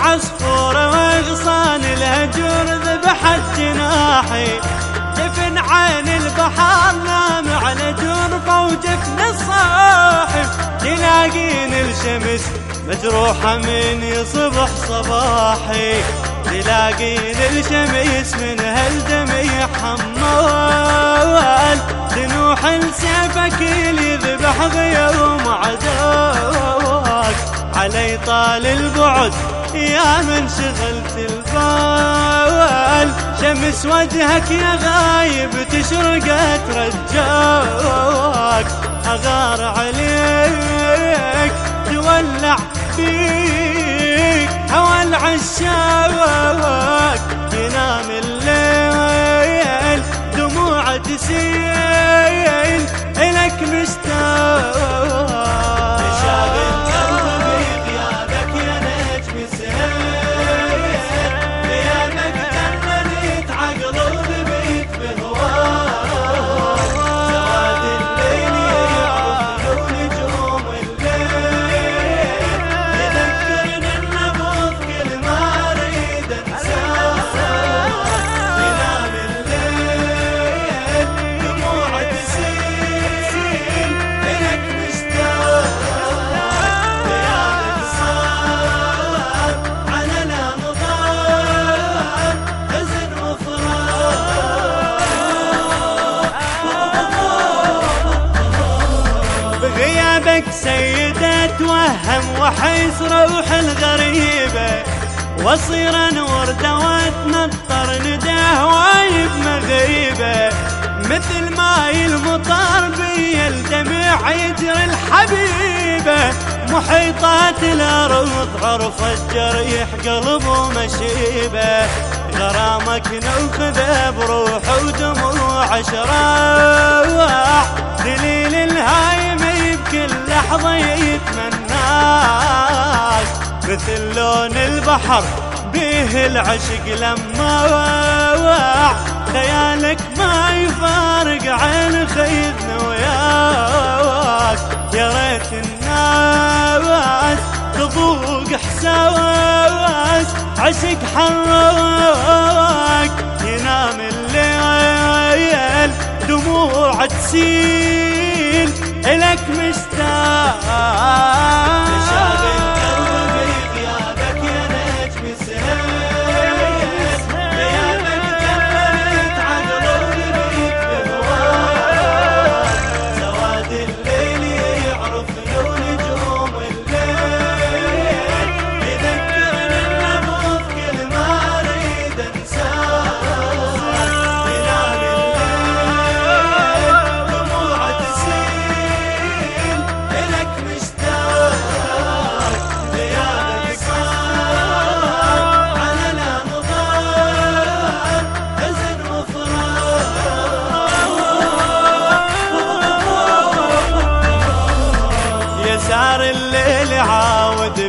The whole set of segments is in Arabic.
عصفورة واغصان الهجور ذبحت جناحي. جفن عين البحر نام على جرفة وجفن الصاحب تلاقين الشمس مجروحة من يصبح صباحي. تلاقين الشمس من هالدم يحمل تنوح لسيفك اللي يذبح بيوم عدوك علي طال البعد يا من شغلت البال شمس وجهك يا غايب تشرقت رجاك. أغار عليك تولع فيك هوى العشاق ينام سيدة توهم وحيس روح الغريبة وصير نور وتنطر نداه وايب مغيبة مثل ماي المطر بي الدمع يجري الحبيبة محيطات الأرض عرف الجريح قلب ومشيبة غرامك نوخذ بروح ودموع شراوح مثل لون البحر به العشق لما وع خيالك ما يفارق عين خيذنا وياك. يا ريت الناس تذوق إحساس عشق حراك ينام الليل دموع تسيل إلك مشتاق.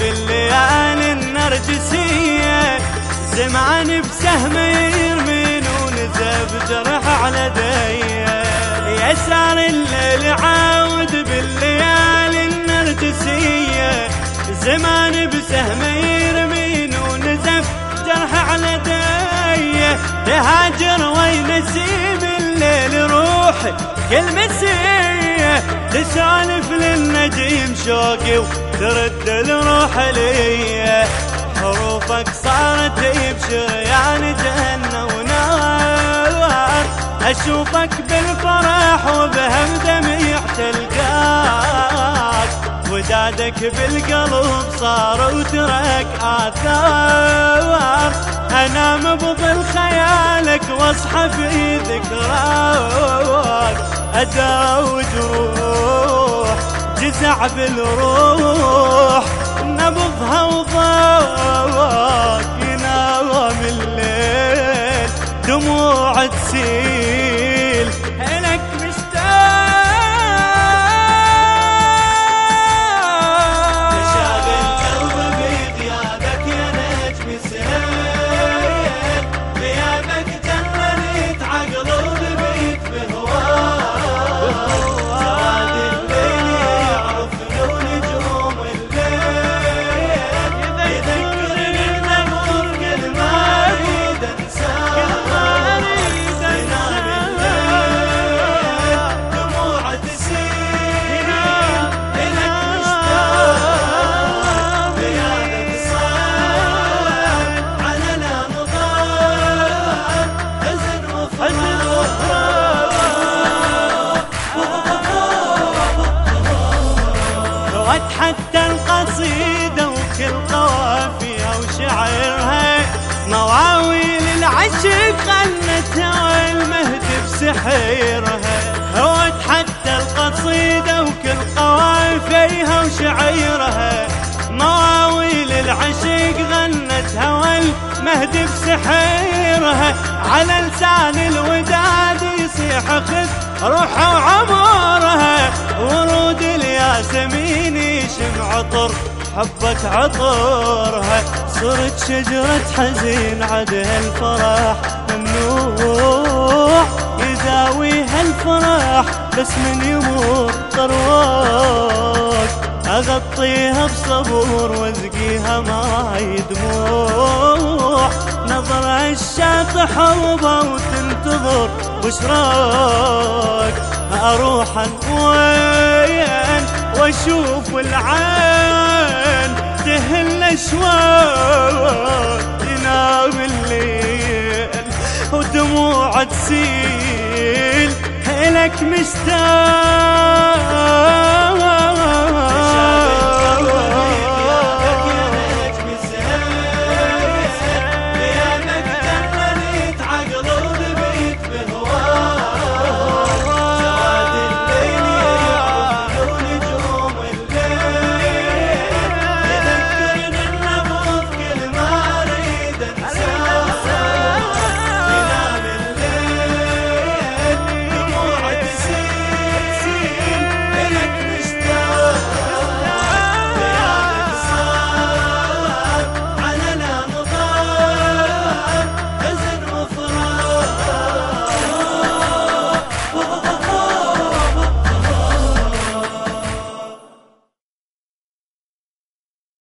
بالليالي النرجسية زمان بسهمه يرمين ونزف جرح على دية. يسار الليل عاود بالليالي النرجسية زمان بسهمه يرمين ونزف جرح على دية. تهاجر وين نسيم الليل روحي كل مسيه تسالف للنجيم شوقي وترد الروح لي. حروفك صارت بشريان جنة ونار أشوفك بالفرح وبهم دميع تلقاك. ودادك بالقلب صار وترك آثار. أنام بظل خيالك واصحى في ذكراك. أداوي جروح جزع بالروح نبضها وضاك ينام الليل دموع تسيل بسحيرها هوت حتى القصيدة وكل قوافيها وشعيرها. مواويل العشق غنتها والمهد بسحيرها. على لسان الوداد يصيح خذ روحه وعمرها ورود الياسمين يشم عطر حبك عطرها. صرت شجرة حزين عدها الفرح ممنوع يداويها الفرح بس من يمر طرواك. أغطيها بصبور واسقيها ماي دموع نظر الشاطح حوضة وتنتظر بشراك. أروح وين وأشوف العين تهل أشواق. تنام الليل ودموع تسيل. هلك مشتاق